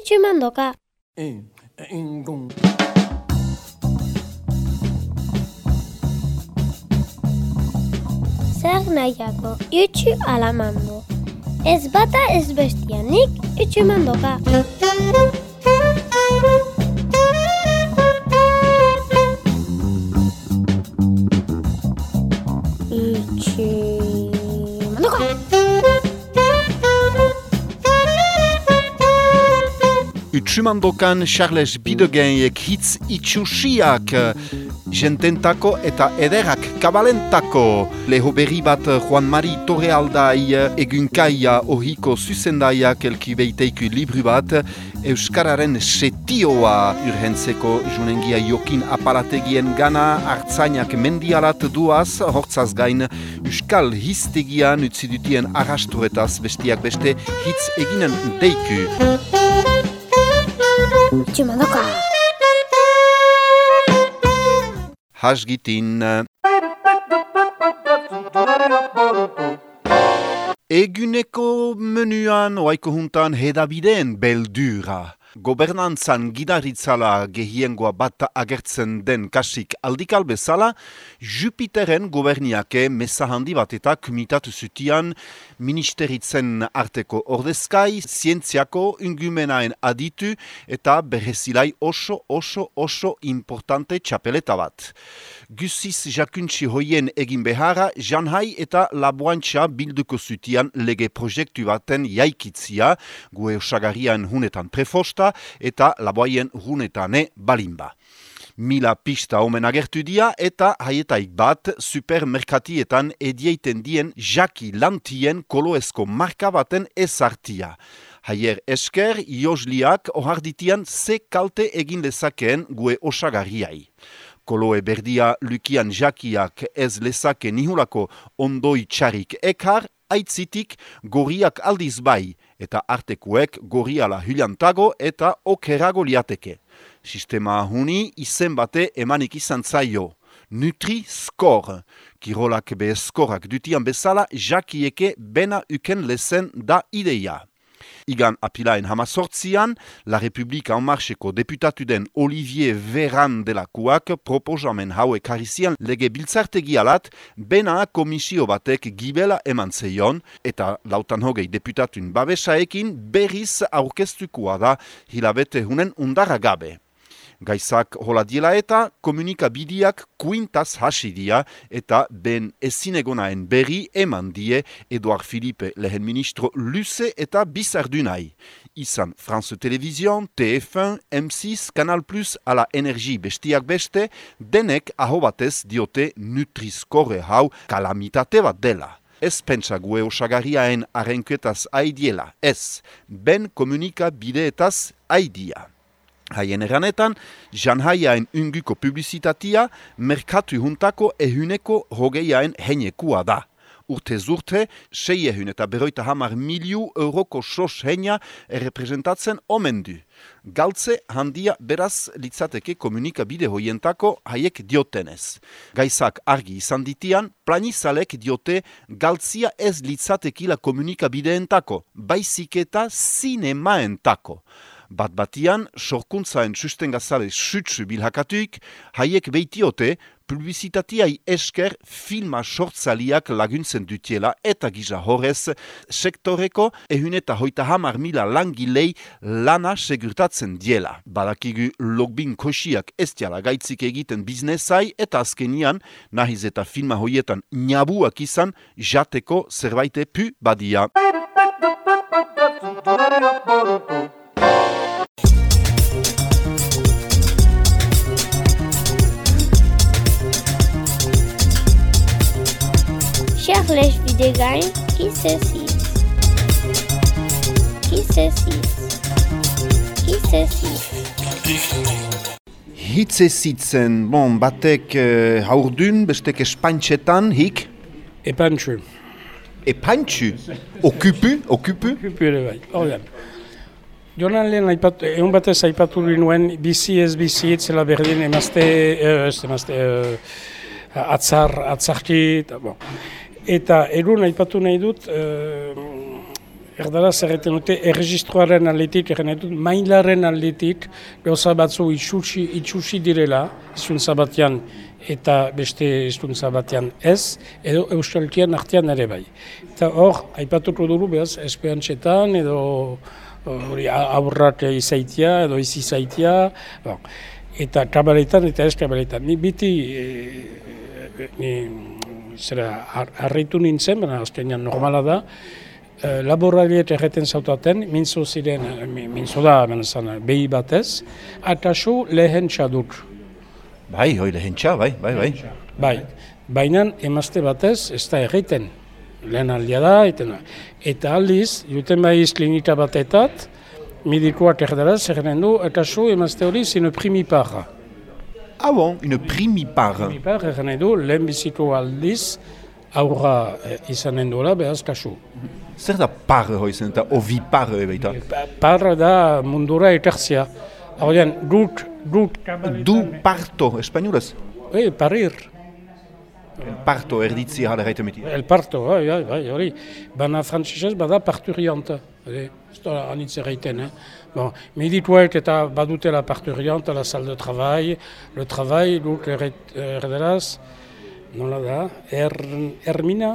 utxu mandoka. Zer nahiako, utxu alamando. Ez bata ez bestianik, utxu mandoka. Utsumandokan Charles Bidegeiek hitz itxusiak jententako eta ederak kabalentako. Leho berri bat Juan Mari Torrealdai egunkaia ohiko zuzendaiak elki beiteiku libru bat Euskararen setioa. Urhentzeko junengia jokin aparategien gana hartzainak mendialat duaz hortzaz gain Euskal histegian utzidutien arrasturetaz bestiak beste hitz eginen deiku. Mandoka. Hasgitin. Eguneko menuan oaiko juntan hedabideen beldura. Gobernantzan gidaritzala gehiengoa bat agertzen den kasik aldikal bezala, Jupiteren goberniake mesa handi bat eta kumitatu zutian ministeritzen arteko ordezkai, zientziako ungumenaen aditu eta berrezilai oso oso oso importante txapeleta bat. Gusiz jakuntsi hoien egin beharra, janhai eta laboantxa bilduko zutian lege proiektu baten jaikitzia, gue osagarian hunetan prefosta, eta laboaien runetane balinba. Mila pista omen agertu dia eta haietaik bat supermerkatietan edieiten dien jaki lantien koloesko marka baten ezartia. Haier esker, iosliak oharditian ze kalte egin lezakeen gue osagarriai. Koloe berdia lukian jakiak ez lezake nihulako ondoi txarik ekar, aitzitik goriak aldiz bai, eta artekuek goriala hyliantago eta okerago liateke. Sistema huni izen bate emanik izan zaio. Nutri-Score. Kirolak be eskorak dutian bezala jakieke bena uken lesen da ideia. Igan apilaen hamazortzian, La Republika Onmarxeko deputatu den Olivier Veran delakuak proposamen haue karizian lege biltzartegi alat, bena komisio batek gibela eman zeion, eta lautan hogei deputatun babesaekin berriz aurkeztukoa da hilabete hunen undarra gabe. Gaizak hola diela eta komunikabideak kuintaz hasi dia eta ben ezinegonaen berri eman die Eduard Philippe lehen ministro luze eta bizardunai. Izan France Television, TF1, M6, Canal Plus ala energi bestiak beste, denek aho batez diote nutrizkore hau kalamitate bat dela. Ez pentsa gue osagariaen arenketaz aidiela, ez, ben komunika bideetaz aidia. Haien eranetan, janhaiaen unguko publizitatia merkatu juntako ehuneko hogeiaen heinekua da. Urte zurte, sei ehun eta beroita hamar miliu euroko sos heina errepresentatzen omen du. Galtze handia beraz litzateke komunikabide hoientako haiek diotenez. Gaizak argi izan ditian, planizalek diote galtzia ez litzatekila komunikabideentako, baizik eta zinemaentako bat batian, sorkuntzaen susten gazale sutsu bilhakatuik, haiek beitiote, publizitatiai esker filma sortzaliak laguntzen dutiela eta gisa horrez, sektoreko ehun eta hoita hamar mila langilei lana segurtatzen diela. Badakigu logbin kosiak ez diala gaitzik egiten biznesai eta azkenian, nahiz eta filma hoietan nabuak izan, jateko zerbaite pu badia. Charles Videgain, qui c'est six Qui c'est six Qui c'est six Hitze zitzen, bon, batek uh, haurdun, bestek espantxetan, hik? Epantxu. Epantxu? Okupu? Okupu? Kupu ere bai. Hor Jonan lehen aipatu, egun batez aipatu nuen bizi ez bizi etzela berdin emazte, eh, ez emazte, eh, atzar, atzarki, eta bon. Eta erun aipatu nahi dut, eh, Erdara zerreten dute erregistroaren aldetik, egen dut, mailaren aldetik, gauza batzu itxusi, itxusi direla, izuntza batean eta beste izuntza batean ez, edo euskalkian artean ere bai. Eta hor, aipatuko dugu behaz, esperantzetan edo hori aurrak izaitia edo izi izaitia, bon. eta kabaletan eta ez kabaletan. Ni biti, e, ni, zera, harritu nintzen, baina azkenean normala da, Eh, laborariet erreten zautaten, mintzo ziren, eh, mintzo da, menezan, behi batez, atasu lehen txaduk. Bai, hoi lehen txa, bai, bai, bai. Bai, baina emazte batez ez da erreten, lehen aldia da, etena. Eta aldiz, juten bai klinika batetat, medikoak erderaz, erren du, atasu emazte hori zinu primiparra. Bon, une primiparra. Primiparra, erren du, lehen biziko aldiz, aurra eh, izanen duela, behaz kasu. Zer da parre hoizen eta ovi parre ebeita? Parre da mundura eterzia. Horien, dut, dut... Du parto, espainolez? Oui, parir. El parto erditzi hala gaita meti. El parto, bai, bai, bai, hori. Bana frantzisez bada parturianta. Ez da anitz erraiten, eh? Bon, medituet eta badutela parturianta, la salle de travail, le travail, dut erderaz, nola da, er, ermina,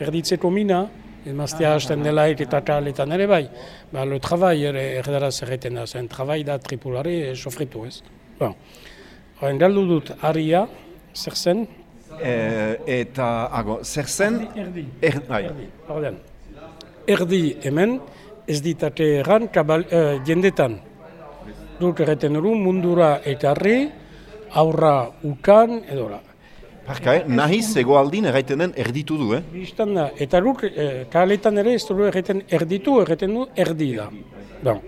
erditzeko mina, emaztea hasten dela eta taletan ere bai. Ba, le travail ere erdara zerreten da, zen travail da tripulari e, sofritu ez. Bon. Horren galdu dut aria, zer zen? E, eta, ago, zer zen? Erdi. Er, bai. Erdi. Erdi. Erdi hemen, ez ditate erran kabal, uh, jendetan. Dut erreten duru mundura ekarri, aurra ukan, edo Parka, eh? nahiz ego aldin erraiten den erditu du, eh? Bistan da, eta luk, e, kaletan ere ez du erraiten erditu, erraiten du erdi da. Bon.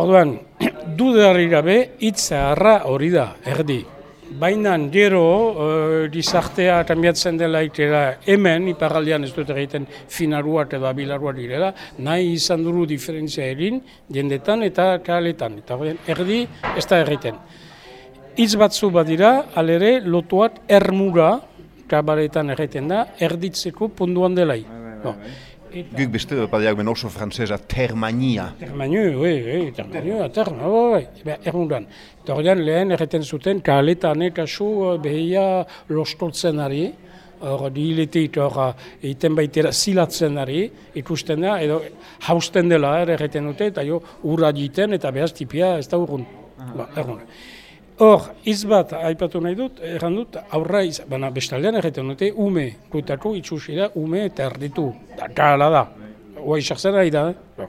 Orduan, dudarri gabe, itza harra hori da, erdi. Baina gero, e, dizartea kambiatzen dela itera hemen, iparaldean ez dut egiten finaruak edo abilaruak direla, nahi izan duru diferentzia erin, jendetan eta kaletan. Eta erdi ez da erraiten. Itz batzu badira, alere, lotuat ermura, kabaretan erreten da, erditzeko punduan delai. Bai, bai, bai, Guk beste badiak ben oso frantzesa, termania. Termania, oui, oui, termania, terma, bai, bai, ermuran. Eta horrean lehen erreten zuten, kaletan ekasu behia lostoltzen ari, hor dihiletik hor egiten baitera zilatzen ari, ikusten da, edo hausten dela erreten dute, eta jo, urra jiten, eta behaz tipia ez da urrun. Ba, Hor, iz bat, aipatu nahi dut, erran dut, aurra iz, baina bestaldean erretan dute, ume, kutako itxusi da, ume eta erditu. Da, kala da. Oa nahi da, eh?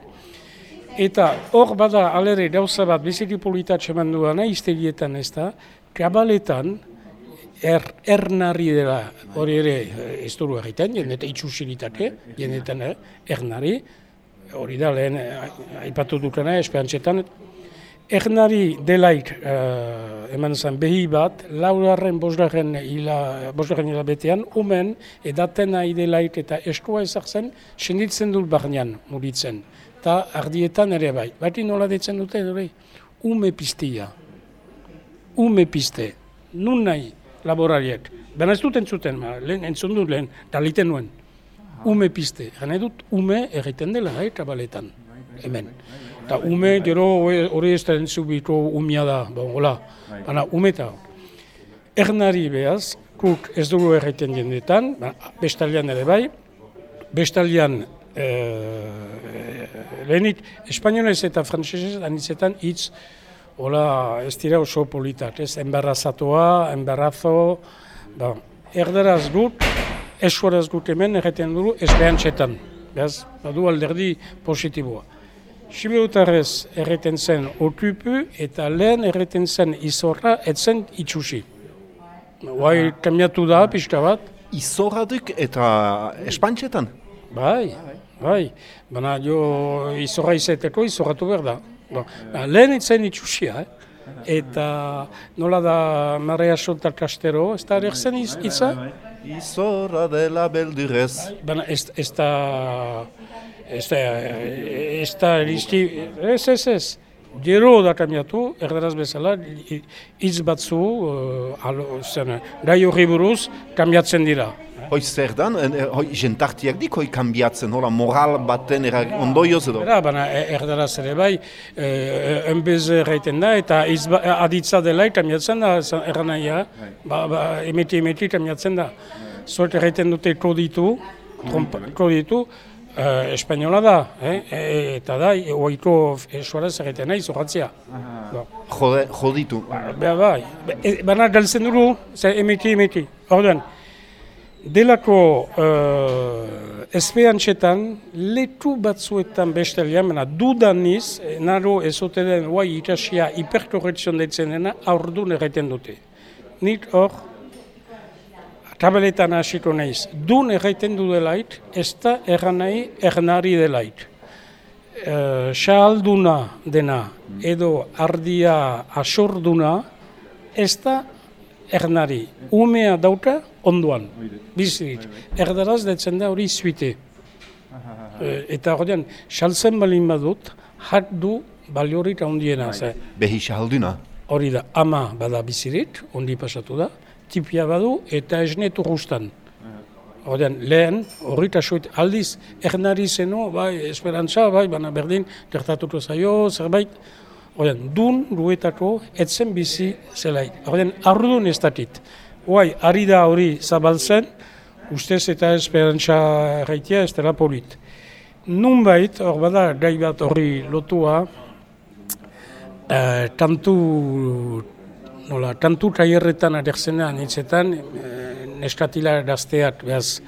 Eta hor bada alere gauza bat biziki politatxe manduana iztelietan ez da, kabaletan er, ernari dela hori ere eh, ez duru egiten, jendeta itxusi ditake, jendetan eh, ernari, hori da lehen eh, aipatu dukena, esperantzetan, Ernari delaik uh, eman zen behi bat, lauraren bosgarren hila, hila betean, umen edaten nahi delaik eta eskua ezak zen, senditzen dut barnean muritzen. Ta ardietan ere bai. Bati nola ditzen dute, dure? Ume piztia. Ume piste. Nun nahi laborariek. Baina ez dut entzuten, ma, lehen entzun dut lehen, taliten nuen. Ume piste. Gane dut, ume erriten dela, eh, kabaletan. Hemen. Eta ume, gero hori ez da entzubiko umia da, bon, hola, bai. baina ume eta ernari behaz, kuk ez dugu erraiten jendetan, ba, bestalian ere bai, bestalian e, lehenik, espainolez eta frantzesez anitzetan hitz, hola, ez dira oso politak, ez, enbarrazatua, enbarrazo, ba, erderaz dut, esuaraz dut hemen erraiten dugu, ez behan txetan, behaz, badu alderdi positiboa. Sibirutarrez erreten zen okupu eta lehen erreten zen izorra etzen itxusi. Guai kamiatu da, pixka bat. Izorra duk eta espantxetan? Bai, bai. Baina jo izorra izeteko izorratu behar da. Bon. Lehen etzen itxusia, eh? Eta nola da Maria Soltar Castero, ez da erzen itza? Izorra dela beldurez. Baina ez da... Ez da, ez da, ez ez ez. Gero da kamiatu, erderaz bezala, hitz batzu, uh, alo, zen, gai horri buruz, kamiatzen dira. Hoi zer dan, eh, hoi jentartiak dik, hoi kanbiatzen, hola moral baten era ondoioz edo? Era, baina e- erdaraz ere bai, e, enbez erraiten da, eta izba, aditza dela eta miatzen da, erran nahia, ba, ba, emeti emeti eta miatzen da. Zoet erraiten dute koditu, trompa, koditu, eh, espainola da, eh? e, eta da, e, oiko esuaraz erraiten nahi, zorratzea. Ba. Jode, joditu. Ba, bai, Ba, e, baina galtzen dugu, ze emeti emeti. Orduan, delako uh, espeantxetan, leku batzuetan bestelian, baina dudaniz, eh, naro ezote den, guai ikasia hiperkorrekzion deitzen dena, aurdun erraiten dute. Nik hor, tabeletan hasiko naiz, dun erraiten du delait, ez da erran nahi ernari delait. Uh, Xahalduna dena edo ardia asorduna, ez da ernari. Umea dauka onduan, bizirik. Erdaraz detzen da hori zuite. Eh, eta horrean, saltzen balin badut, hat du baliorik handiena. ze Behi xahalduna. Hori da, ama bada bizirik, ondi pasatu da, tipia badu eta esnetu guztan. Horrean, lehen, horrita soit aldiz, ernari zeno, bai, esperantza, bai, baina berdin, gertatuko zaio, zerbait, Horrean, dun duetako etzen bizi zelait. Horrean, arrudun ez dakit. Hoai, ari da hori zabaltzen, ustez eta esperantza erraitea ez dela polit. Nunbait, hor bada, gai bat horri lotua, eh, kantu, nola, kantu taierretan aderzenean hitzetan, eh, neskatila gazteak, behaz,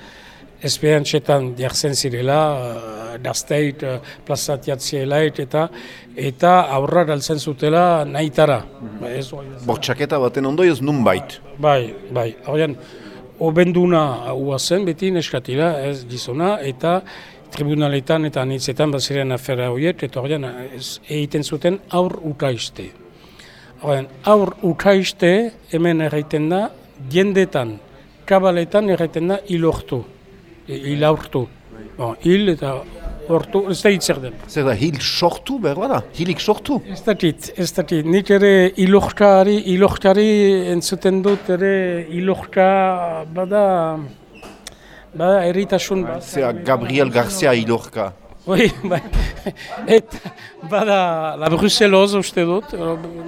esperantzetan jartzen zirela, eh, gazteit, eh, plazatiatzielait, eta eta aurra galtzen zutela nahitara. Ba, ez, Bortxaketa baten ondoioz nun bait. Bai, bai. Horrean, obenduna hua zen, beti neskatila, ez gizona, eta tribunaletan eta anitzetan baziren afera horiek, eta horrean ez, egiten zuten aur ukaiste. Horrean, aur ukaiste hemen erraiten da, diendetan, kabaletan erraiten da ilortu, e, ilaurtu. Bon, hil eta hortu, ez da hitzer den. Zer da, hil sortu, behar bada? Hilik sortu? Ez dakit, ez dakit. Nik ere ilortari, ilortari entzuten dut ere ilorta bada, bada erritasun bat. Gabriel Garcia hilorka. Oi, bai. Eta bada la Bruseloz uste dut,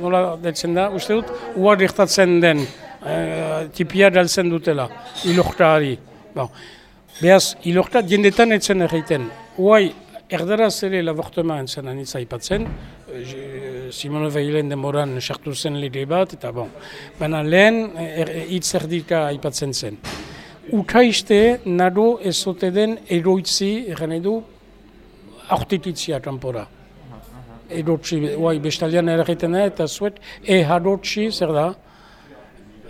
nola detzen da, uste dut, ua gertatzen den, eh, tipia daltzen dutela, ilortari. Bon. Beaz, ilorta jendetan etzen erraiten. Uai, erdaraz ere labortema entzen anitza ipatzen, Simone Veilen demoran sartu zen lege bat, eta bon. Baina lehen er, hitz erdika aipatzen zen. Ukaiste nado ezote den eroitzi, erran edu, aurtikitzia kanpora. Edotzi, uai, bestalian erraiten da, eta zuet, e hadotzi, zer da,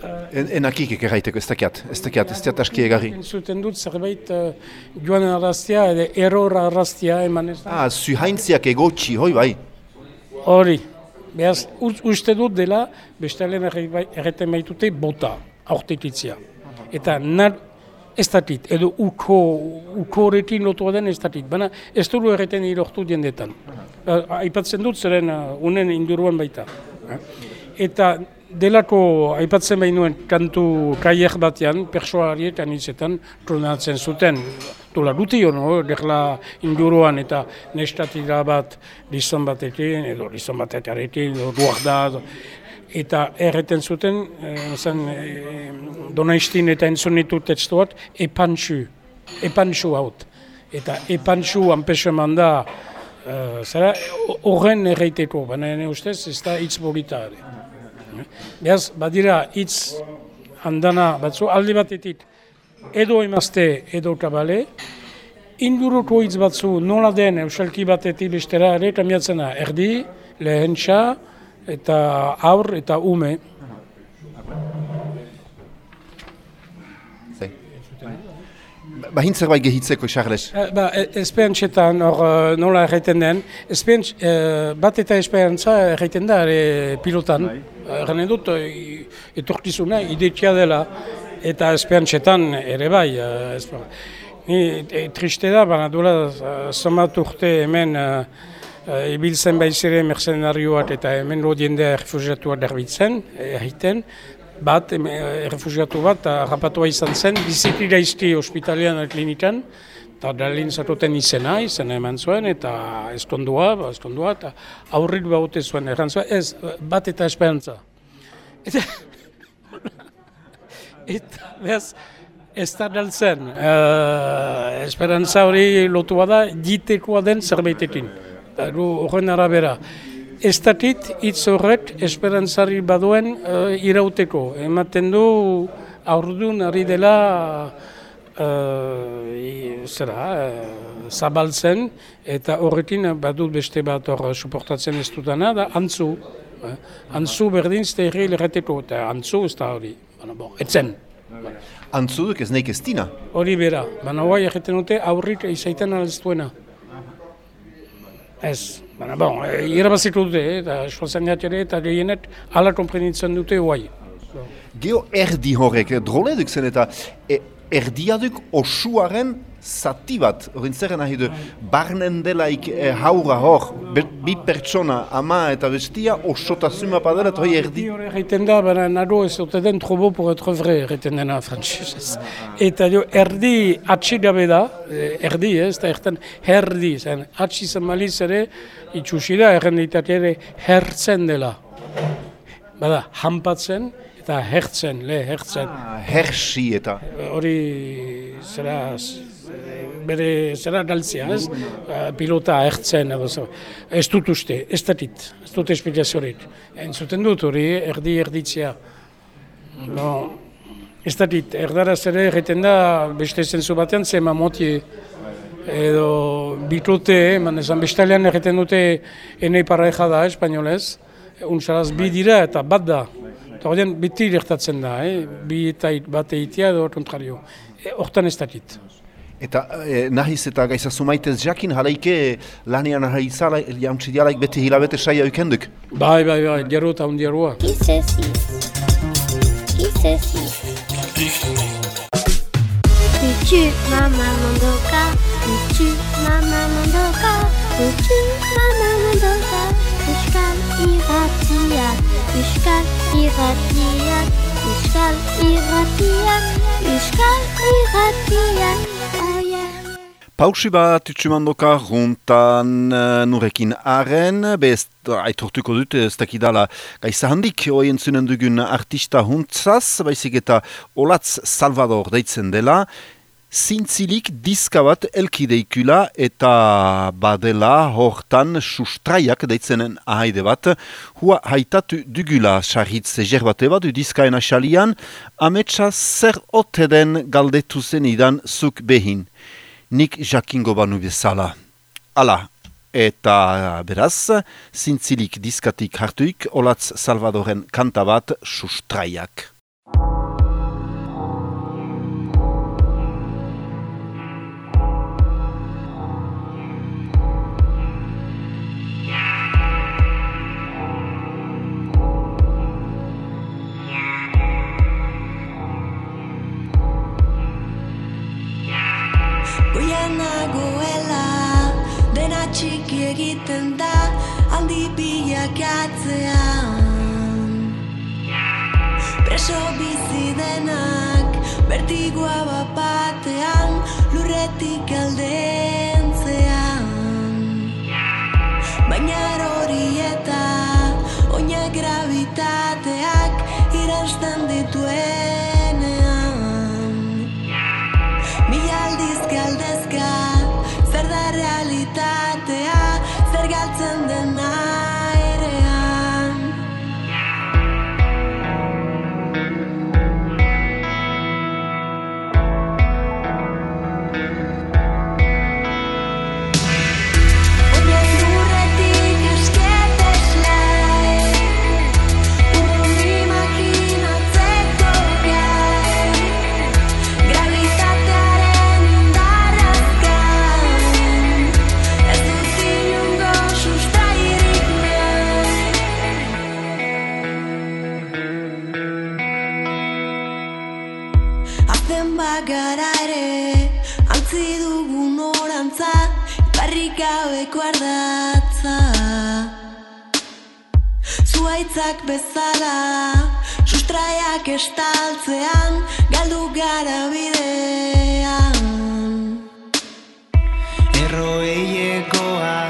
En, enakik ekerraiteko, ez dakiat, ez dakiat, ez dakiat aski egarri. Zuten dut zerbait uh, joan arrastia, edo error arrastia eman ez da. Ah, zuhaintziak egotxi, hoi bai. Hori, behaz, uste dut dela, bestalen erreten baitute bota, aurtekitzia. Eta nar, ez dakit, edo uko, uko horrekin lotua den ez dakit, baina ez dugu erreten irortu diendetan. Aipatzen dut zeren unen inguruan baita. Eta delako aipatzen behin nuen kantu kaier batean, persoarietan hitzetan, tronatzen zuten. Dola dutio, no? Gerla inguruan eta nestatira bat gizon batekin, edo gizon batearekin, edo guarda, edo- eta erreten zuten, eh, zen, eh, donaistin eta entzun ditu testuat, epantxu, epantxu haut. Eta epantxu anpeseman da, eh, zera, horren erreiteko, baina ene ustez ez da hitz bolita. Beaz, badira hitz handana batzu, alde batetik edo emazte edo kabale, inguruko hitz batzu nola den eusalki batetik bestera ere kamiatzen da, erdi, lehentxa, eta aur eta ume. Zai. Ba, hintzer bai gehitzeko, Charles. Eh, Ba, e- esperantzetan hor eh, nola erraiten den, esperantz, eh, bat eta esperantza erraiten da ere pilotan. Erran dut, eh, etorkizuna idetia dela, eta esperantzetan ere bai. Ni e, triste da, baina duela urte hemen eh, eh, ibiltzen baizire mercenarioak eta hemen jendea refugiatua derbitzen, egiten, bat, errefugiatu bat, rapatua izan zen, biziklira izti hospitalian klinikan, eta dalin zatuten izena, izena eman zuen, eta eskondua, eskondua, eta aurrit baute zuen, erran zuen, ez, bat eta esperantza. Eta, eta, behaz, ez da daltzen, uh, esperantza hori lotu bada, jitekoa den zerbaitekin. Horren arabera, ez datit hitz horret esperantzari baduen uh, irauteko. Ematen du aurdun ari dela uh, zera, uh, zabaltzen eta horrekin badut beste bat hor suportatzen ez dutana da antzu. Uh, antzu berdin zte erri eta antzu ez da hori. Bueno, bon, etzen. Antzu duk ez nahi kestina? Hori bera. Baina hoa egiten dute aurrik izaiten alztuena. Ez, baina bon, e, irabazitu dute, eh, eta esfortzen ere, eta gehienet ala komprenitzen dute guai. Geo erdi horrek, droleduk zen eta e, erdiaduk osuaren zati bat, horren zer nahi du, barnen delaik e, haura hor, bi pertsona, ama eta bestia, osotazuma padela, eta hori erdi? Hori egiten da, baina nado ez dute den trobo por etre vre, egiten dena frantzesez. Eta jo, erdi atxigabe da, e, erdi ez, eta erten herdi, zen, atxi zen maliz ere, itxusi da, erren ere hertzen dela. Bada, hampatzen, eta hertzen, le, hertzen. Ah, hersi eta. Hori, zera, bere zera galtzea, ez? Uh, pilota ertzen edo zo. Ez dut uste, ez datit, ez dut esplikaziorik. Entzuten dut hori, erdi erditzea. No, ez datit, erdaraz ere egiten da, beste zentzu batean, ze mamoti edo bitote, eman ezan bestalean egiten dute enei parreja da, espainolez. Untsaraz bi dira eta bat da. Eta horien biti gertatzen da, eh? bi eta bat eitea edo kontrario. E, hortan ez dakit. Eta eh, nahiz eta gaiza sumaitez jakin, jalaike lanian nahi izala, jauntzi dialaik beti hilabete saia ukenduk? Bai, bai, bai, gero eta hundi arua. Kisesi. Kisesi. Kutu mama mondoka, kutu mama mondoka, kutu mama mondoka, Euskal iratia, Euskal iratia, Euskal iratia, Euskal iratia, Pausi bat itxumandoka juntan uh, nurekin aren, bez aitortuko dute ez dakidala gaisa handik oien zunen dugun artista huntzaz, baizik eta Olatz Salvador deitzen dela, zintzilik diska bat elkideikula eta badela hortan sustraiak deitzenen ahaide bat, hua haitatu dugula sarritz eger bat eba du diskaena xalian, ametsa zer ote den galdetu zen idan zuk behin nik jakingo banu bezala. Ala, eta beraz, zintzilik diskatik hartuik, Olatz Salvadoren kanta bat sustraiak. Egiten da handi bilak atzean. Preso bizi denak bertigoa bapatean lurretik aldentzean Zuaitzak bezala Sustraiak estaltzean Galdu gara bidean. Erroeiekoa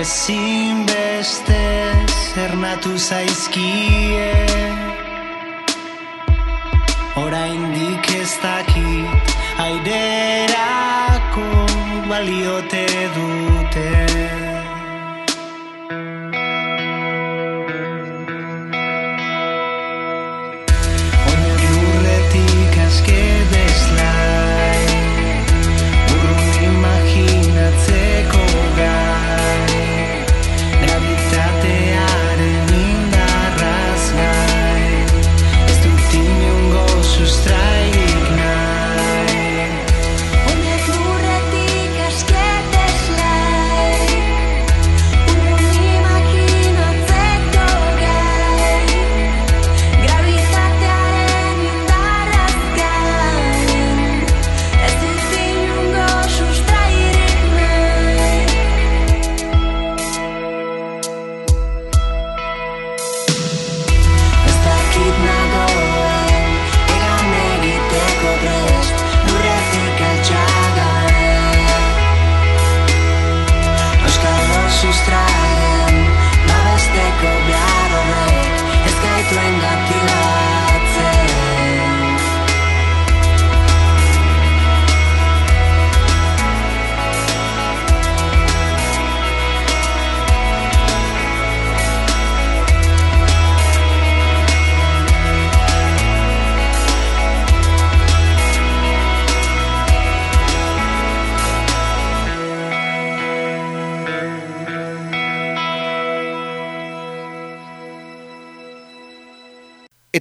Ezin beste Zernatu zaizkie. Oraindik ez dakit Aiderako baliote dute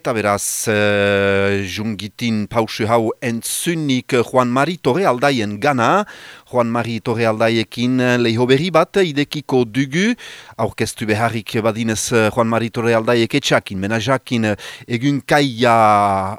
Eta beraz, uh, jungitin pausu hau entzunik Juan Mari Torre aldaien gana, Juan Mari Torre aldaiekin leho berri bat idekiko dugu, aurkeztu beharrik badinez eh, Juan Mari Torre aldaiek etxakin, menajakin egun kaia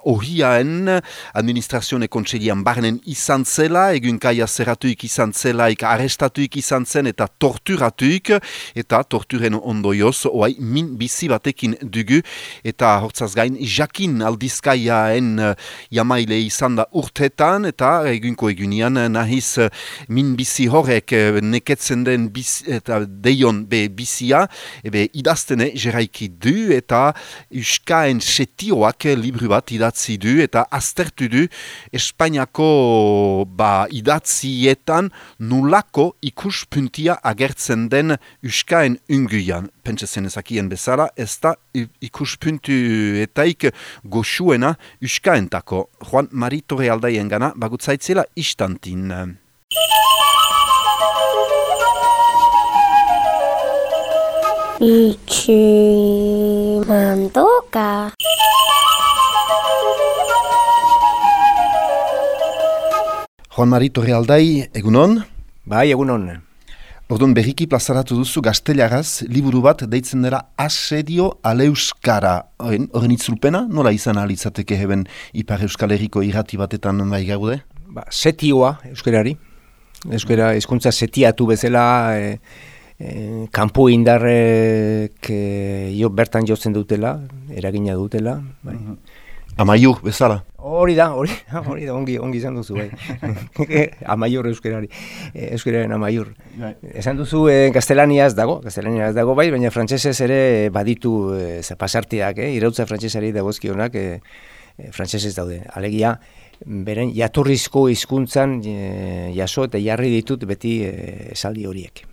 ohiaen. Administrazione kontselian barnen izan zela, egun kaia zerratuik izan zelaik arrestatuik izan zen eta torturatuik, eta torturen ondoioz, oai min bizi batekin dugu, eta hortzaz gain, jakin aldizkaiaen uh, jamaile izan da urtetan, eta egunko egunian uh, nahiz uh, min bizi horrek neketzen den biz, eta deion be bizia, ebe idaztene jeraiki du, eta uskaen setioak libru bat idatzi du, eta aztertu du Espainiako ba, idatzietan nulako ikuspuntia agertzen den uskaen unguian. Pentsa zenezakien bezala, ez da ikuspuntu etaik goxuena uskaentako. Juan Maritore aldaien gana, bagutzaitzela istantin. Itxi mandoka. Juan Maritore aldai, egunon? Bai, egunon. Orduan berriki plazaratu duzu gazteliaraz, liburu bat deitzen dela Asedio Aleuskara. Horren, itzulpena, nola izan alitzateke heben Ipar Euskal Herriko irrati batetan bai gaude? Ba, setioa euskarari. Euskara hizkuntza setiatu bezala e, e, kanpo indarrek e, jo, bertan jotzen dutela, eragina dutela. Bai. Amaiur, bezala. Hori da, hori, hori da, ongi, ongi izan duzu, bai. amaiur euskarari, e, euskararen amaiur. Esan duzu e, gaztelaniaz dago, gaztelaniaz dago bai, baina frantsesez ere baditu e, ze pasartiak, eh? irautza frantsesari dagozkionak e, e, frantsesez daude. Alegia, beren jatorrizko hizkuntzan e, jaso eta jarri ditut beti e, esaldi horiek.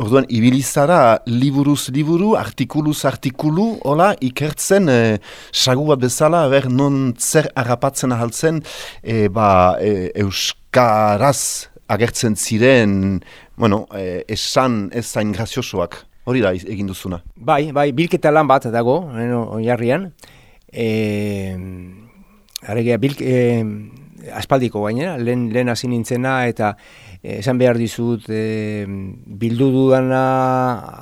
Orduan, ibilizara liburuz liburu, artikuluz artikulu, hola, ikertzen, e, sagu bat bezala, ber, non zer harrapatzen ahaltzen, e, ba, e, euskaraz agertzen ziren, bueno, e, esan ez zain graziosoak. Hori da egin duzuna. Bai, bai, bilketa lan bat dago, eh, oinarrian. E, Aregia, bilk, e, aspaldiko gainera, lehen, lehen hasi nintzena eta eh, esan behar dizut e, bildu dudana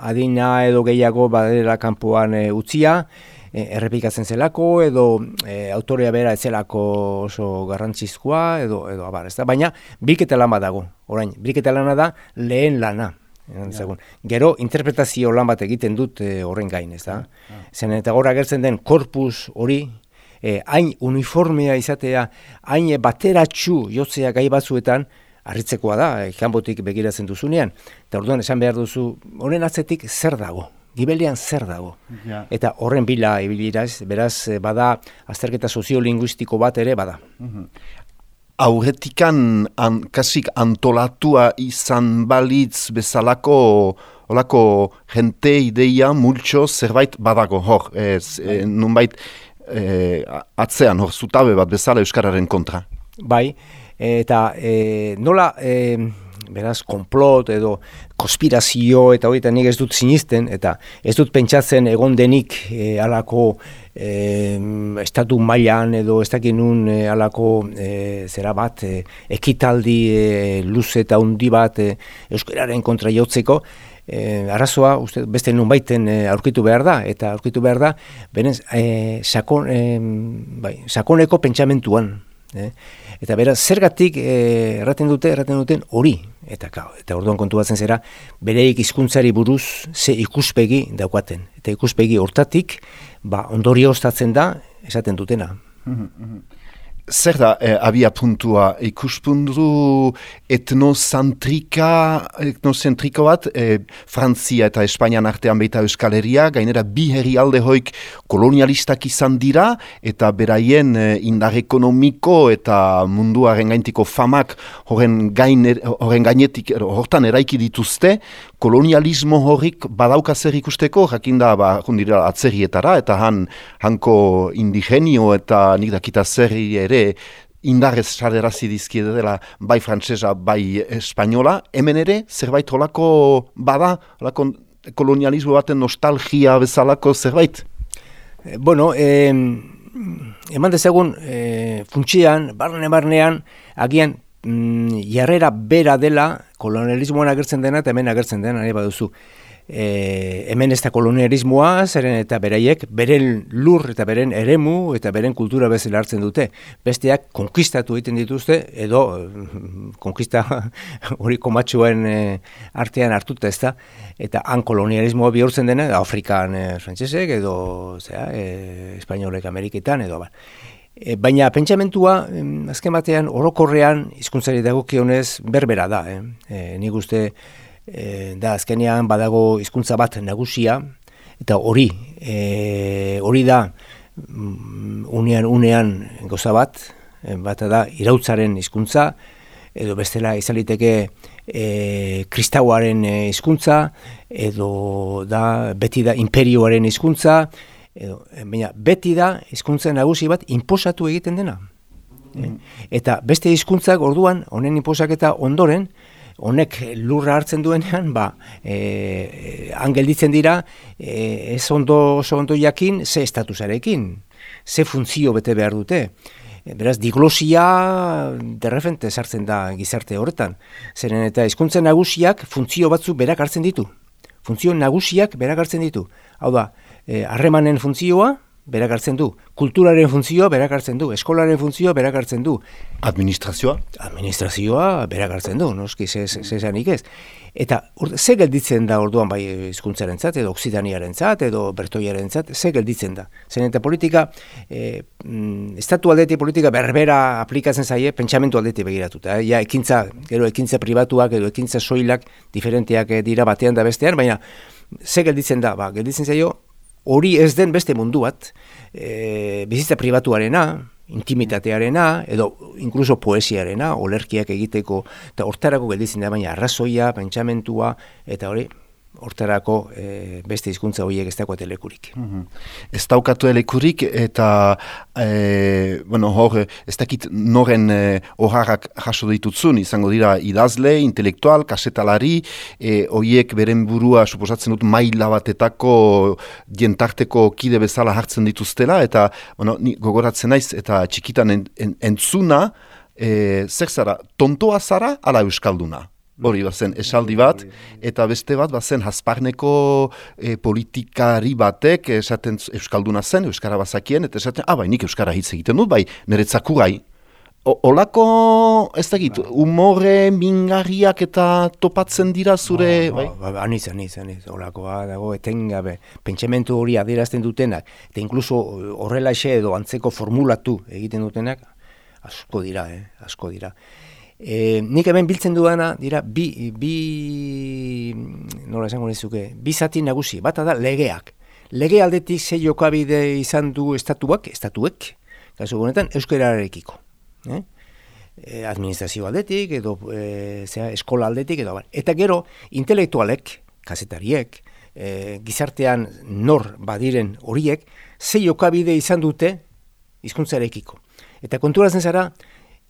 adina edo gehiago badera kanpoan e, utzia, e, errepikatzen zelako edo e, autorea bera ez zelako oso garrantzizkoa edo edo abar, ezta? Baina bilketa lan bat dago. Orain, bilketa lana da lehen lana. dezagun. Gero, interpretazio lan bat egiten dut eh, horren gain, ez da? Zen eta gora agertzen den korpus hori, eh, hain uniformea izatea, hain bateratxu jotzea gai batzuetan, harritzekoa da, eh, kanpotik begiratzen duzunean. Eta orduan esan behar duzu, honen atzetik zer dago? Gibelian zer dago? Ja. Eta horren bila ibiliraz, beraz, eh, bada, azterketa soziolinguistiko bat ere bada. aurretikan an, kasik antolatua izan balitz bezalako olako jente ideia multxo zerbait badago hor, ez, e, nunbait e, atzean hor zutabe bat bezala Euskararen kontra. Bai, eta e, nola, e, beraz, konplot edo konspirazio eta hori eta nik ez dut sinisten, eta ez dut pentsatzen egon denik e, alako e, estatu mailan edo ez dakit nun e, alako e, zera bat, e, ekitaldi e, luze eta hundi bat e, euskararen kontra jotzeko, e, arazoa uste, beste nun baiten e, aurkitu behar da, eta aurkitu behar da, benez, e, sakon, e, bai, sakoneko pentsamentuan. Eh? Eta beraz, zergatik eh, erraten dute, erraten duten hori. Eta, kao, eta orduan kontu batzen zera, bereik hizkuntzari buruz ze ikuspegi daukaten. Eta ikuspegi hortatik, ba, ondorio ostatzen da, esaten dutena. Zer da eh, abia puntua ikuspundu etnocentrika, etnocentriko bat, eh, Frantzia eta Espainian artean baita Euskal Herria, gainera bi herri alde hoik kolonialistak izan dira, eta beraien eh, indar ekonomiko eta munduaren gaintiko famak horren, gain, horren gainetik, er, hortan eraiki dituzte, kolonialismo horrik badauka zer ikusteko, jakinda ba, jundira atzerrietara, eta han, hanko indigenio eta nik dakita zerri ere indarrez sarerazi dizkiede dela bai frantsesa bai espainola, hemen ere zerbait holako bada, holako kolonialismo baten nostalgia bezalako zerbait? Eh, bueno, eh, eman dezagun, eh, funtsian, barne-barnean, agian mm, jarrera bera dela kolonialismoan agertzen dena eta hemen agertzen dena, nahi baduzu. E, hemen ez da kolonialismoa, zeren eta beraiek beren lur eta beren eremu eta beren kultura bezala hartzen dute. Besteak konkistatu egiten dituzte, edo mm, konkista hori komatxuen e, artean hartuta ez da, eta han kolonialismoa bihurtzen dena, Afrikan e, frantsesek edo zera, e, espainolek Ameriketan edo ba. E, baina pentsamentua, azken batean, orokorrean, hizkuntzari dagokionez berbera da. Eh? E, nik uste, e, da azkenean badago hizkuntza bat nagusia, eta hori, e, hori da, mm, unean, unean goza bat, e, bata da, irautzaren hizkuntza, edo bestela izaliteke e, kristauaren e, hizkuntza, edo da, beti da imperioaren hizkuntza, edo, e, baina beti da hizkuntza nagusi bat inposatu egiten dena. Eh? Eta beste hizkuntzak orduan, honen inposaketa ondoren, honek lurra hartzen duenean, ba, e, han gelditzen dira, e, ez ondo, oso ondo jakin, ze estatusarekin, ze funtzio bete behar dute. E, Beraz, diglosia derrefente sartzen da gizarte horretan. Zeren eta hizkuntza nagusiak funtzio batzu berak hartzen ditu. Funtzio nagusiak berak hartzen ditu. Hau da, e, harremanen funtzioa berak hartzen du. Kulturaren funtzioa berak hartzen du. Eskolaren funtzioa berak hartzen du. Administrazioa? Administrazioa berak hartzen du, noski, ze, ze, ze esanik ez. Eta ur, ze gelditzen da orduan bai hizkuntzaren zat, edo oksidaniaren zat, edo bertoiaren zat, ze gelditzen da. Zen eta politika, e, mm, estatu aldeti politika berbera aplikatzen zaie, pentsamentu aldeti begiratuta. Eh? Ja, ekintza, gero ekintza pribatuak, edo ekintza soilak diferenteak eh, dira batean da bestean, baina ze gelditzen da, ba, gelditzen zaio, hori ez den beste mundu bat, e, bizitza pribatuarena, intimitatearena, edo inkluso poesiarena, olerkiak egiteko, eta hortarako gelditzen da, baina arrazoia, pentsamentua, eta hori, hortarako e, beste hizkuntza horiek ez dago telekurik. Ez daukatu elekurik eta e, bueno, hor, ez dakit noren e, oharrak jaso ditutzun, izango dira idazle, intelektual, kasetalari, e, horiek beren burua suposatzen dut maila batetako jentarteko kide bezala hartzen dituztela, eta bueno, ni gogoratzen naiz, eta txikitan en, en, entzuna, e, zer zara, tontoa zara, ala euskalduna? Hori bazen esaldi bat, eta beste bat bazen hasparneko e, politikari batek esaten euskalduna zen, euskara bazakien, eta esaten, ah, bai, nik euskara hitz egiten dut, bai, niretzako gai. O- Olako, ez dakit, umore mingarriak eta topatzen dira zure, bai? Ba, ba, aniz, aniz, aniz, olakoa dago etengabe, pentsamentu hori adierazten dutenak, eta inkluso horrelaxe edo antzeko formulatu egiten dutenak, asko dira, eh, asko dira. E, nik hemen biltzen dudana, dira, bi, bi, nola esango nizuke, bi zati nagusi, bata da legeak. Lege aldetik ze jokabide izan du estatuak, estatuek, kasu honetan, euskararekiko. Eh? eh, administrazio aldetik edo e, zera, eskola aldetik edo abar. Eta gero intelektualek, kazetariek, e, gizartean nor badiren horiek, ze jokabide izan dute hizkuntzarekiko. Eta konturatzen zara,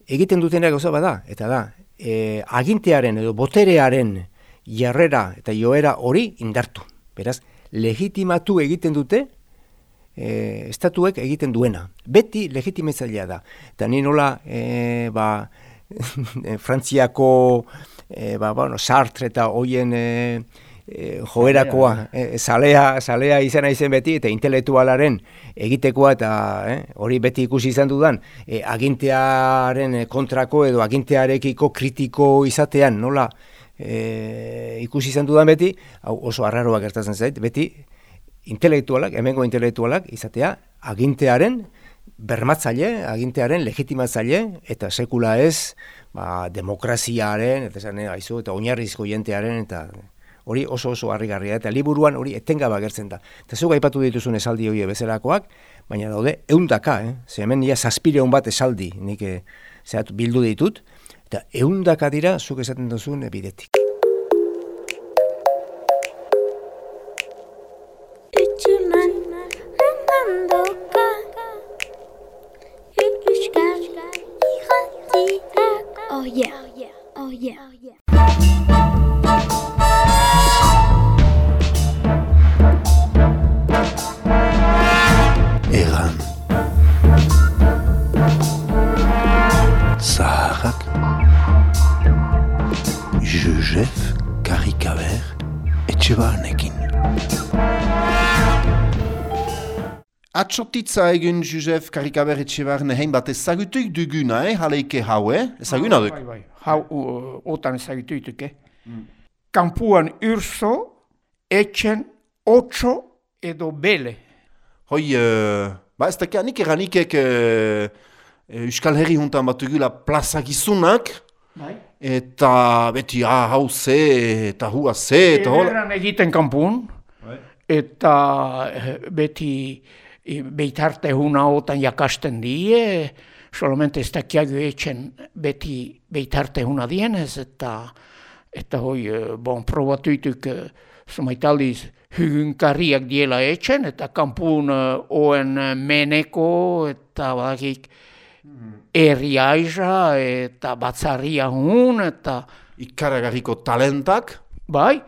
egiten dutena gauza bada, eta da, e, agintearen edo boterearen jarrera eta joera hori indartu. Beraz, legitimatu egiten dute e, estatuek egiten duena. Beti legitimetzailea da. Eta ni nola, e, ba, Frantziako, e, ba, bueno, Sartre eta hoien e, e, joerakoa, e, salea, salea izan izen beti, eta intelektualaren egitekoa, eta eh, hori beti ikusi izan dudan, e, agintearen kontrako edo agintearekiko kritiko izatean, nola, e, ikusi izan dudan beti, hau oso arraroa gertatzen zait, beti intelektualak, hemengo intelektualak izatea agintearen bermatzaile, agintearen legitimatzaile eta sekula ez ba, demokraziaren eta esan eh, aizu eta oinarrizko jentearen eta hori oso oso harrigarria eta liburuan hori etengabe agertzen da. Eta zuk aipatu dituzun esaldi hori bezalakoak, baina daude eundaka, eh? Ze hemen ja zazpireun bat esaldi nik eh, zehatu bildu ditut, eta eundaka dira zuk esaten duzun bidetik. Oh yeah, oh yeah Atxotitza egin Josef Karikaber etxe barne hein bat ezagutuik duguna, eh? Haleike hau, eh? Ezaguna duk. Bai, bai. Hau, uh, otan ezagutuituke. Kampuan urso, etxen, otso edo bele. Hoi, uh, ba ez dakia nik eranikek uh, Euskal Herri juntan bat dugula plazagizunak, Bai. eta beti, ah, hau ze, eta hua ze, eta hola. Ederran egiten kanpun, eta eh, beti eh, beitarte huna otan jakasten die, solamente ez dakiago etxen beti beitarte huna dienez, eta eta hoi, eh, bon, probatuituk sumaitaldiz hygunkarriak diela etxen, eta kanpun eh, oen eh, meneko, eta badakik erriaiza, eta batzarria hun, eta Ikaragarriko talentak, Bai,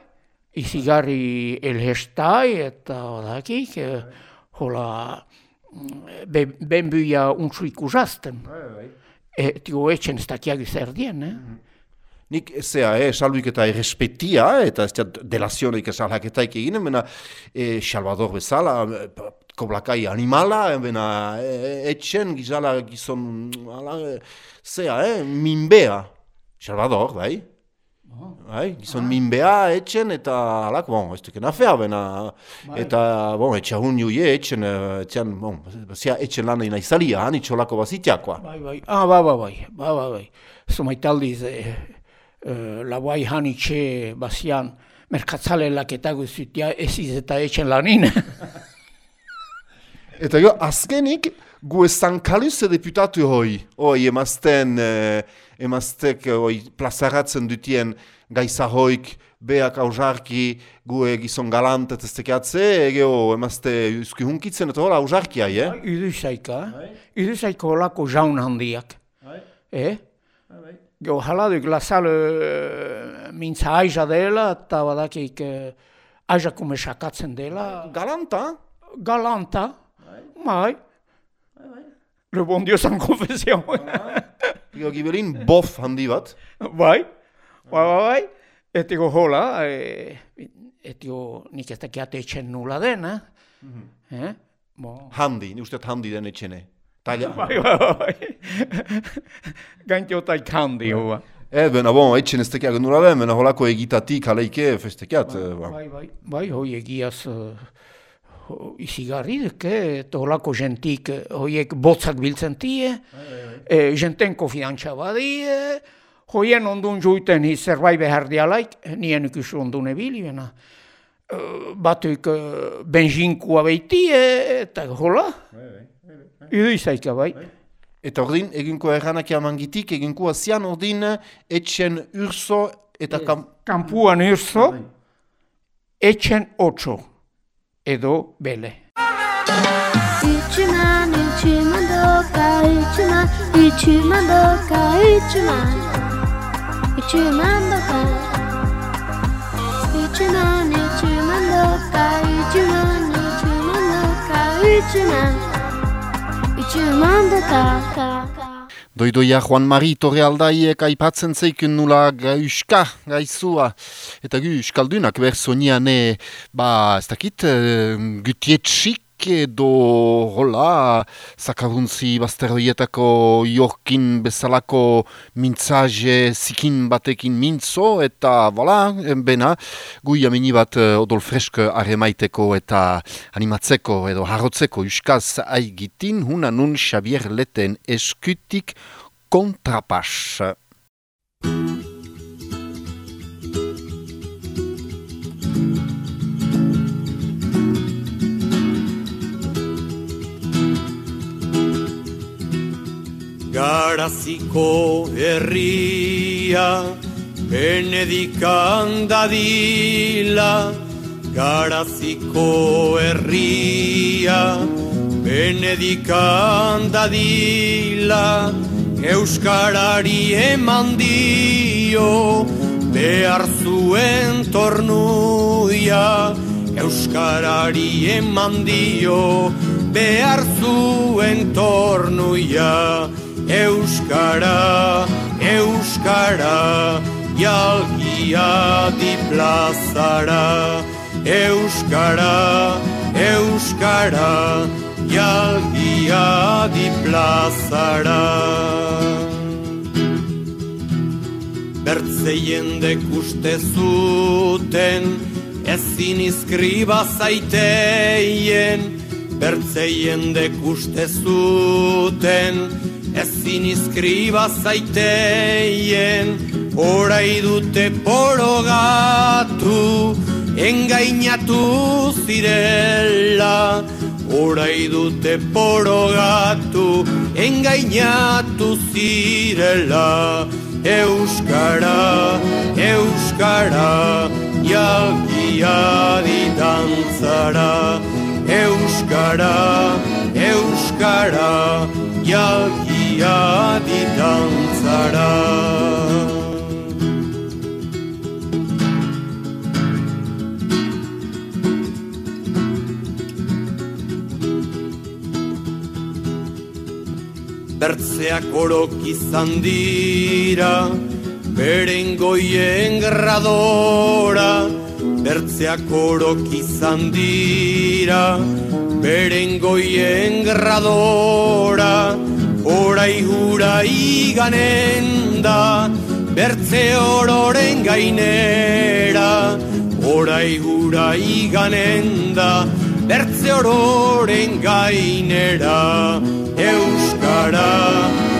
izigarri elhestai eta odakik, eh, hola, mm, be, benbuia untsu ikusazten. E, tio etxen ez dakiagu zer dien, eh? nik zea, eh, salbuik eta errespetia, eta ez da delazionik esalhaketaik eginen, bena eh, Salvador bezala, eh, koblakai animala, eh, bena eh, etxen gizala gizon, ala, eh, zea, eh, minbea. Salvador, bai? Bai, gizon minbea etxen eta alak, bon, ez duken afea, bena, eta, bon, etxahun juie etxen, eh, etxean, bon, zea etxen lan egin aizalia, han itxolako bazitiakoa. Bai, bai, ah, ba, ba, bai, ba, ba, bai. Zumaitaldiz, eh, eh, lauai hanitxe bazian, merkatzalelak eta guzitia eziz eta etxen lanin. Eta jo, azkenik, gu ezan kaluz deputatu hoi, hoi emazten, eh, emaztek eh, hoi plazaratzen dutien gaisa hoik, beak ausarki, gu e, gizon galant eta ez tekiatze, egeo emazte uzki hunkitzen eta hola ausarki hai, eh? Iduzaika, iduzaika olako jaun handiak. Eh? Jo, haladuk lazal uh, mintza aiza dela, eta badakik uh, aizakume sakatzen dela. Galanta? Galanta, bai. Le bon Dieu sans confession. Jo, gibelin bof handi bat. bai, bai, bai, bai. Eta go hola, e, eta go nik ez dakiate etxen nula den, eh? eh? Bon. Handi, ni uste handi den etxene. Taila. Bai, bai, bai. Gaintio eta ikandi hoa. E, bena, bon, etxen ez tekiak nura den, bena holako egitatik aleike festekiat. eh, ba. Bai, bai, bai, hoi egiaz uh, izigarri deke, eta holako jentik eh, hoiek botzak biltzen tie, e, jenten konfiantza badie, hoien ondun juiten hi zerbait behar dialaik, nien ikusu ondun ebili, bena. Uh, batuik uh, benzinkua beitie, eta hola. Idu izaika bai. Eta ordin, eginko erranak amangitik, eginko zian ordin etxen urso eta kam... Kampuan urso, etxen otso, edo bele. Uçuman, uçuman doka, Doidoia Juan Mari Torrealdaiek aipatzen zeikun nula gauska, gaizua. Eta gu, euskaldunak bersoniane, ba, ez dakit, eh, gutietxik edo hola, zakaruntzi bazterroietako jorkin bezalako mintzaje zikin batekin mintzo, eta vola, bena, gu jamini bat eh, odol fresk arremaiteko eta animatzeko edo harrotzeko euskaz aigitin, huna nun Xavier Leten eskutik kontrapas. Garaziko herria Benedikan dadila Garaziko herria Benedikan dadila Euskarari eman dio Behar zuen tornuia Euskarari eman dio Behar zuen tornuia Euskara, Euskara, jalgia di plazara. Euskara, Euskara, jalgia di plazara. Bertze jendek uste zuten, ezin izkriba zaiteien, Bertze jendek uste zuten, ezin izkriba zaiteien, orai dute porogatu, engainatu zirela, orai dute porogatu, engainatu zirela, Euskara, Euskara, jalgia ditantzara, Euskara, Euskara, jalgia ditantzara. Bertzeak orok izan dira, beren goien gradora, bertzeak orok izan dira, beren goien gradora, orai hura iganen da, bertze ororen gainera, orai hura iganen da, bertze ororen gainera, Euskara,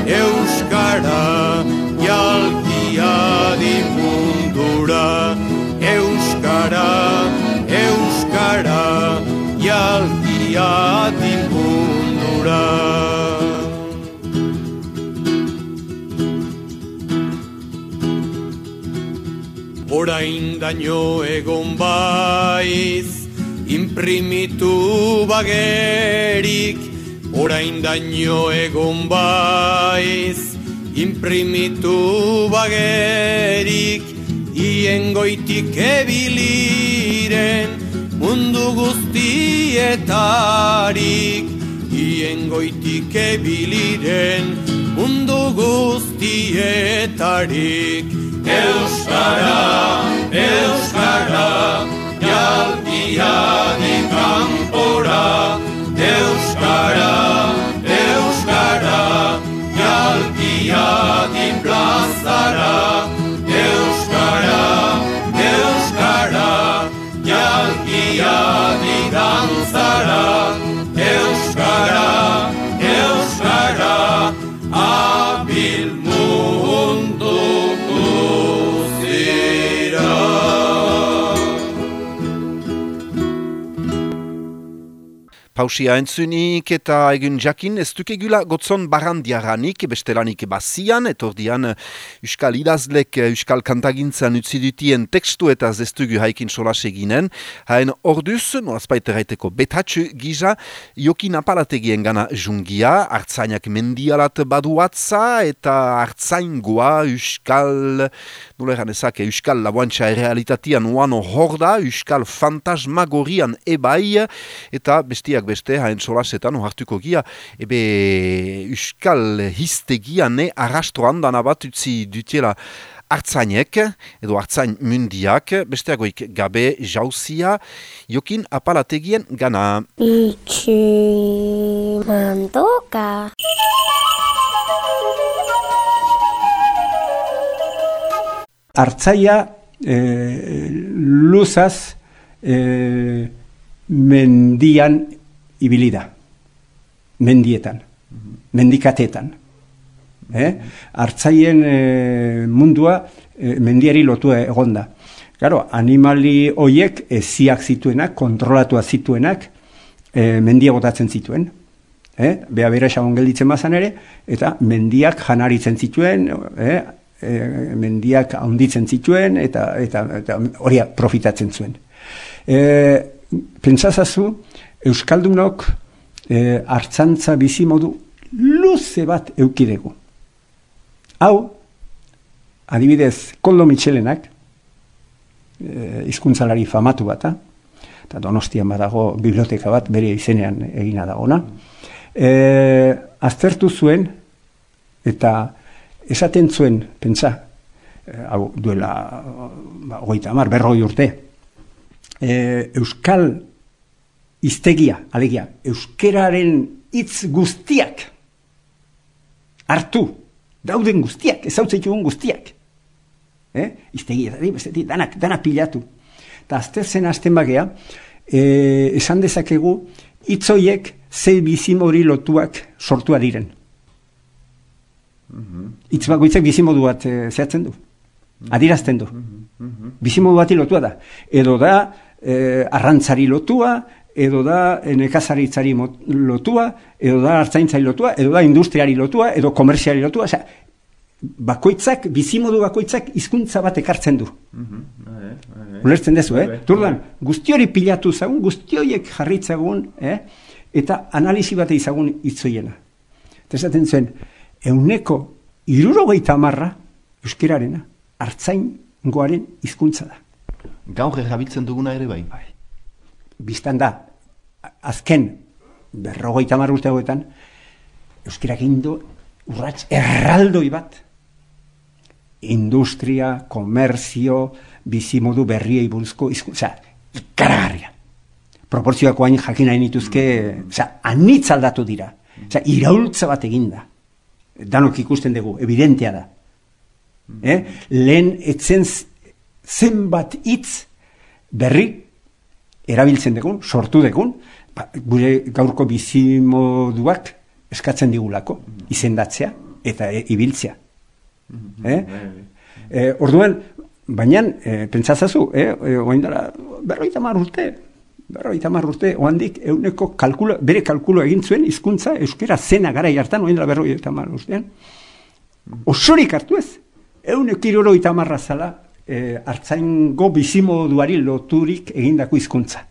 Euskara, jalgia di mundura, Euskara, Euskara, jalgia di Orain daño egon baiz, imprimitu bagerik, orain daño egon baiz, imprimitu bagerik, ien goitik ebiliren, mundu guztietarik, ien goitik ebiliren, mundu guztietarik. Euskara, Euskara, jaldiari kanpora, Euskara, Euskara, jaldiari plazara, Euskara, Euskara, jaldiari danzara, Euskara, Euskara, Pausia entzunik eta egun jakin ez dukegula gotzon barandiaranik bestelanik bazian, etordian Euskal idazlek Euskal kantagintzan utzi dutien tekstu eta zestugu haikin solas eginen. Hain orduz, nolazpait erraiteko betatxu giza, jokin apalategien gana jungia, hartzainak mendialat baduatza eta hartzaingoa Euskal, nola eran ezak, Euskal laboantxa realitatean uano horda, Euskal fantasmagorian ebai, eta bestiak beste, hain solasetan, ohartuko gia, ebe Euskal histegiane arrastroan dana bat utzi dutiela hartzainek, edo hartzain mundiak, besteagoik gabe jauzia, jokin apalategien gana. Itxi mandoka. Artzaia e, luzaz e, mendian ibili da. Mendietan. Mendikatetan. Eh? Artzaien e, mundua e, mendiari lotua egonda. Claro, animali hoiek eziak zituenak, kontrolatua zituenak, e, mendia botatzen zituen. Eh? Bea bera esagon gelditzen bazan ere, eta mendiak janaritzen zituen, eh? e, mendiak handitzen zituen, eta, eta, eta hori profitatzen zuen. E, pentsazazu, Euskaldunok e, hartzantza bizi modu luze bat eukidegu. Hau, adibidez, Koldo Michelenak, e, izkuntzalari famatu bata, eta donostian badago biblioteka bat bere izenean egina dagona, e, aztertu zuen, eta esaten zuen, pentsa, e, hau duela, ba, goita mar, berroi urte, e, Euskal iztegia, alegia, euskeraren hitz guztiak hartu, dauden guztiak, ezautzeitugun guztiak. Eh? Iztegia, bestetik, danak, danak pilatu. Eta azter zen azten bagea, e, esan dezakegu, hitzoiek ze bizimori lotuak sortua diren. Hitz bakoitzak bizimodu bat e, zehatzen du. Adirazten du. Bizimodu bati lotua da. Edo da, e, arrantzari lotua, edo da nekazaritzari mot- lotua, edo da hartzaintzari lotua, edo da industriari lotua, edo komerziari lotua, osea, bakoitzak, bizimodu bakoitzak hizkuntza bat ekartzen du. Ulertzen dezu, eh? Turdan, guzti hori pilatu zagun, guzti horiek jarritzagun, eh? eta analisi bat izagun itzoiena. Eta esaten zuen, euneko irurogeita marra, euskerarena, hartzaingoaren hizkuntza da. Gaur erabiltzen duguna ere bai. Biztan da, azken berrogeita hamar urte hauetan, euskerak indu urrats erraldoi bat, industria, komerzio, bizimodu berriei buruzko hizkuntza, ikaragarria. Proportzioak oain jakin nahi nituzke, osea, anitz aldatu dira. Osea, iraultza bat eginda. Danok ikusten dugu, evidentea da. Eh? Lehen etzen zenbat hitz berri erabiltzen dugun, sortu dugun, ba, gure gaurko bizimoduak eskatzen digulako, izendatzea eta e, ibiltzea. Eh? Eh, orduan, baina, eh, pentsazazu, eh, eh, oain dara, berroita mar urte, berroita mar urte, oandik, euneko kalkulo, bere kalkulo egin zuen, hizkuntza euskera zena gara hartan, oain dara berroita mar urtean, osorik hartu ez, euneko iruroita marra zala, eh, hartzaingo bizimoduari loturik egindako hizkuntza.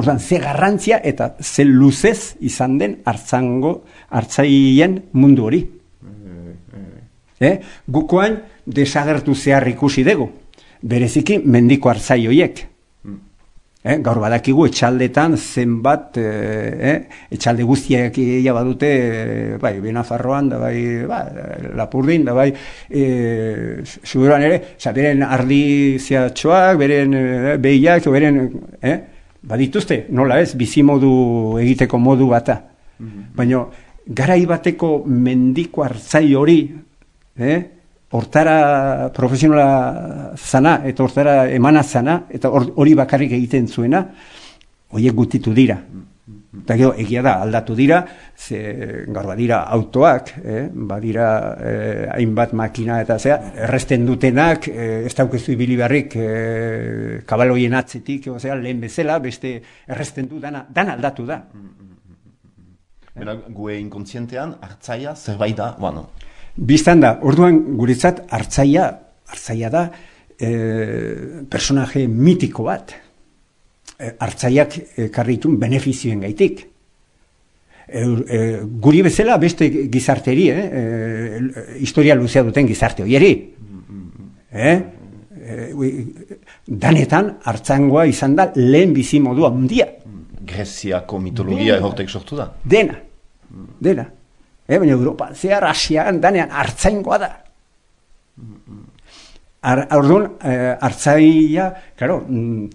Ordan ze garrantzia eta ze luzez izan den hartzango hartzaien mundu hori. Eh? Gukoan desagertu zehar ikusi dugu. Bereziki mendiko hartzai hoiek. Eh? Gaur badakigu etxaldetan zenbat eh, eh? etxalde guztiak ia badute eh, bai, Benafarroan da bai, ba, Lapurdin da bai eh, Zuberoan ere, oza, beren ardi zehatxoak, beren eh, behiak, beren eh? badituzte, nola ez, bizimodu egiteko modu bata. Baina garai bateko mendiko hartzai hori, eh? Hortara profesionala zana, eta hortara emana zana, eta hor- hori bakarrik egiten zuena, horiek gutitu dira. Eta gero, egia da, aldatu dira, ze gaur badira autoak, eh? badira eh, hainbat makina eta zea, erresten dutenak, eh, ez daukezu ibili beharrik eh, kabaloien atzetik, osea, lehen bezala, beste erresten du, dana, dana aldatu da. Bera, gue inkontzientean, hartzaia zerbait da, bueno, Biztan da, orduan guretzat hartzaia, hartzaia da e, personaje mitiko bat. E, hartzaiak ekarritun benefizioen gaitik. E, e, guri bezala beste gizarteri, eh? e, historia luzea duten gizarte hoieri. Eh? Danetan hartzangoa izan da lehen bizi modua handia. Greziako mitologia ehortek sortu da. Dena. Dena. Eh, baina Europa, zehar Asian, danean, hartzaingoa da. Ar, orduan, eh, hartzaia, claro, mm,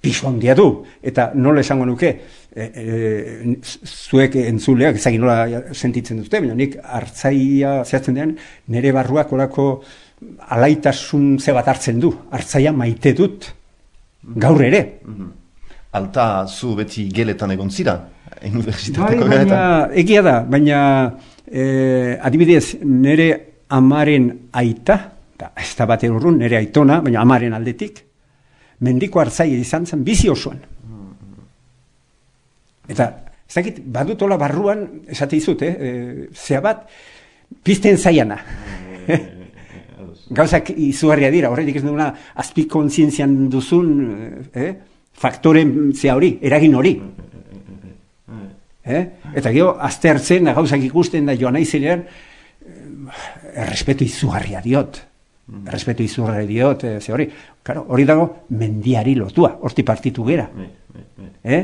pisu handia du. Eta nola esango nuke, eh, eh, zuek entzuleak, ezagin nola sentitzen dute, baina nik hartzaia zehatzen dean, nire barruak orako alaitasun ze bat hartzen du. Hartzaia maite dut. Gaur ere. Alta zu beti geletan egon zira, Bai, universitateko baina, geletan. egia da, baina eh, adibidez nire amaren aita, da, ez da bat urrun, nire aitona, baina amaren aldetik, mendiko hartzaile izan zen bizi osoan. Eta, ez dakit, badutola barruan, esate izut, eh, eh, zea bat, pizten zaiana. Gauzak izugarria dira, horretik ez duguna azpikontzientzian duzun eh, faktore zea hori, eragin hori. Eh? Eta gero, aztertzen, gauzak ikusten da joan naizenean, eh, errespetu izugarria diot. Errespetu izugarria diot, eh, ze hori. Claro, hori dago mendiari lotua, horti partitu gera. Eh?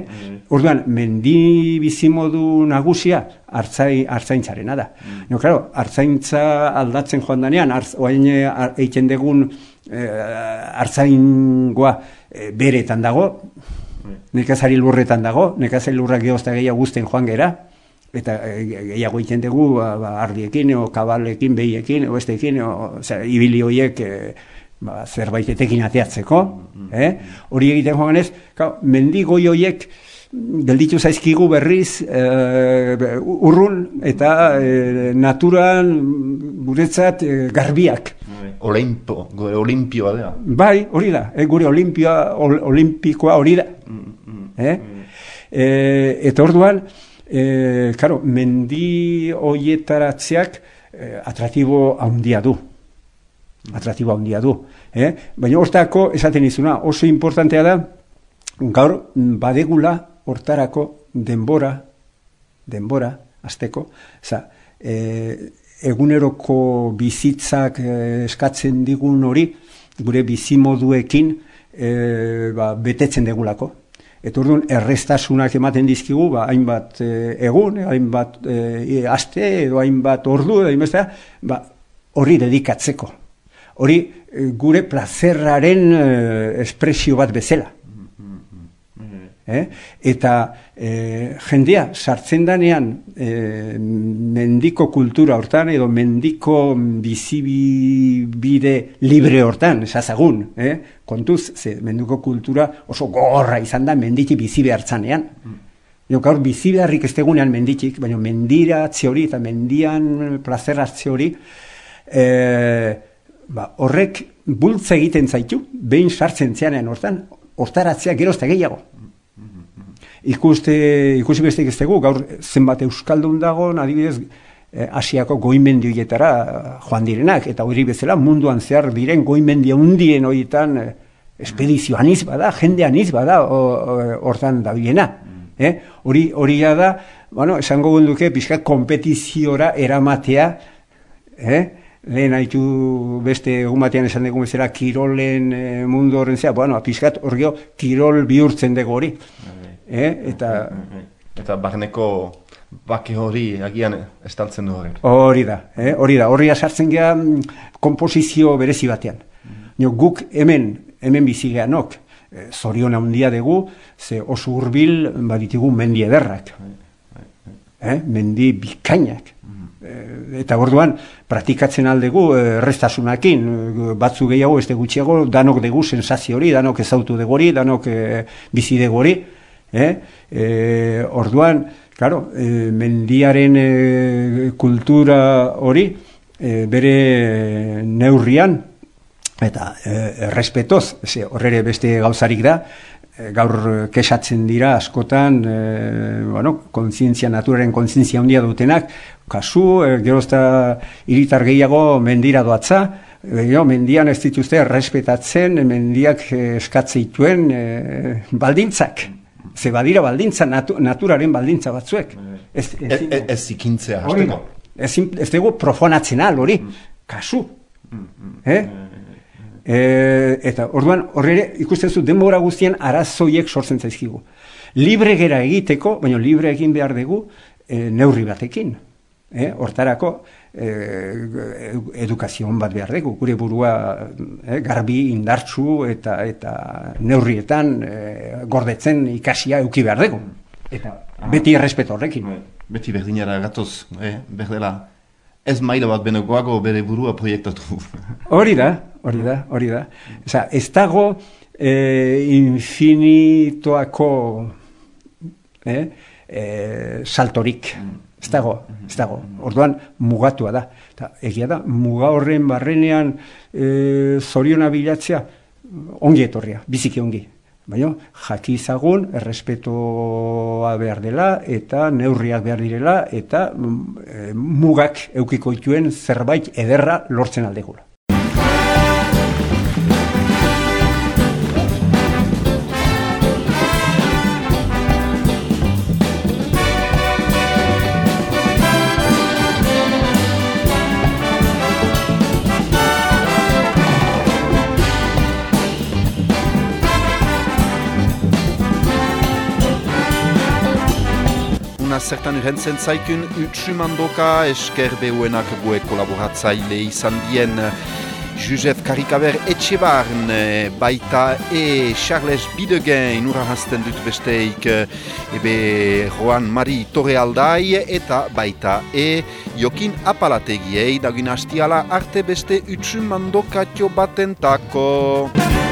Orduan, mendi bizimodu nagusia hartzai, hartzaintzarena da. No, claro, hartzaintza aldatzen joan danean, hartz, oain eh, egiten dugun eh, hartzaingoa eh, beretan dago, nekazari lurretan dago, nekazari lurrak geozta gehiago guzten joan gera, eta eh, gehiago egiten dugu ba, ba, ardiekin, o kabalekin, behiekin, o besteekin, o, osea, ibili horiek eh, ba, zerbaitetekin ateatzeko, eh? hori egiten joan ez, mendigoi horiek gelditu zaizkigu berriz eh, urrun eta eh, naturan guretzat eh, garbiak. Olimpo, gore olimpioa da. Bai, hori da, eh, gure olimpioa, ol, olimpikoa hori da. Eh? Eh, eta orduan, eh, karo, mendi hoietaratzeak eh, atratibo handia du. Atratibo handia du. Eh? Baina hortako, esaten izuna, oso importantea da, gaur badegula hortarako denbora, denbora, azteko, za, eh, eguneroko bizitzak eh, eskatzen digun hori, gure bizimoduekin eh, ba, betetzen degulako. Eta orduan errestasunak ematen dizkigu, ba, hainbat eh, egun, hainbat eh, aste, edo hainbat ordu, edo hainbeste, ba, horri dedikatzeko. Hori gure plazerraren eh, espresio bat bezala. Eh? Eta eh, jendea sartzen danean eh, mendiko kultura hortan edo mendiko bizibide libre hortan, esazagun, eh? kontuz, ze mendiko kultura oso gorra izan da mendiki bizi behartzanean. Jo, gaur bizi beharrik ez tegunean menditik, baina mendiratze hori eta mendian plazeratze hori, eh, ba, horrek bultza egiten zaitu, behin sartzen zeanean hortan, hortaratzea gerozta gehiago ikuste, ikusi bestek ez dugu, gaur zenbat euskaldun dago, adibidez, eh, Asiako goimendi horietara joan direnak, eta hori bezala munduan zehar diren goimendi handien horietan eh, espedizio aniz bada, jende aniz bada hortan dabilena. Eh? Hori hori da, bueno, esango gunduke pixkat kompetiziora eramatea, eh? lehen haitu beste egun batean esan dugu bezala kirolen eh, mundu horren zea, bueno, pixkat hor kirol bihurtzen dugu hori. Eh? Eta Eta barneko bake hori agian estaltzen du horrek. hori da, eh? hori da, horria sartzen gea mm, komposizio berezi batean. Jo, guk hemen, hemen bizi geanok, eh, zorion handia dugu, ze oso hurbil baditugu mendi ederrak. Eh? Mendi bikainak. Eh, eta orduan praktikatzen aldegu errestasunakin, eh, batzu gehiago, ez gutxiago, danok dugu sensazio hori, danok ezautu dugu hori, danok eh, bizi dugu hori, eh? Eh, orduan, claro, eh, mendiaren eh, kultura hori eh, bere neurrian eta eh, errespetoz, ze horrere beste gauzarik da, e, gaur kesatzen dira askotan, e, bueno, kontzientzia, naturaren kontzientzia handia dutenak, kasu, e, gerozta hiritar gehiago mendira doatza, e, jo, mendian ez dituzte errespetatzen, mendiak e, eskatzeituen e, baldintzak. Ze badira baldintza, natu, naturaren baldintza batzuek. Ez, Ez, ez, ez ikintzea, Hori hasteko. Ez, ez dugu profanatzen al, hori, kasu. Eh? E, eta orduan horre ere ikusten zu denbora guztian arazoiek sortzen zaizkigu. Libre gera egiteko, baina libre egin behar dugu e, neurri batekin. Eh? Hortarako e, edukazion bat behar dugu, gure burua eh, garbi indartsu eta eta neurrietan eh, gordetzen ikasia euki behar dugu. Eta beti errespeto horrekin. Bai, Beti berdinara gatoz, eh, berdela. Ez maila bat benekoago bere burua proiektatu. Hori da, hori da, hori da. Osa, ez dago eh, infinitoako eh, eh, saltorik. Ez dago, ez dago. Orduan mugatua da. Ta, egia da, muga horren barrenean eh, zoriona bilatzea, ongi etorria, biziki ongi. Baina, jaki izagun, errespetoa behar dela, eta neurriak behar direla, eta eh, mugak eukiko dituen zerbait ederra lortzen aldegula. Zertan urrentzen zaikun utsumandoka esker behuenak gue kolaboratzaile izan dien Josef Karikaber Etxebarn, baita e Charles Bidegen inurahazten dut besteik ebe Juan Mari Torrealdai eta baita e Jokin Apalategiei dagin hastiala arte beste utsumandokatio batentako.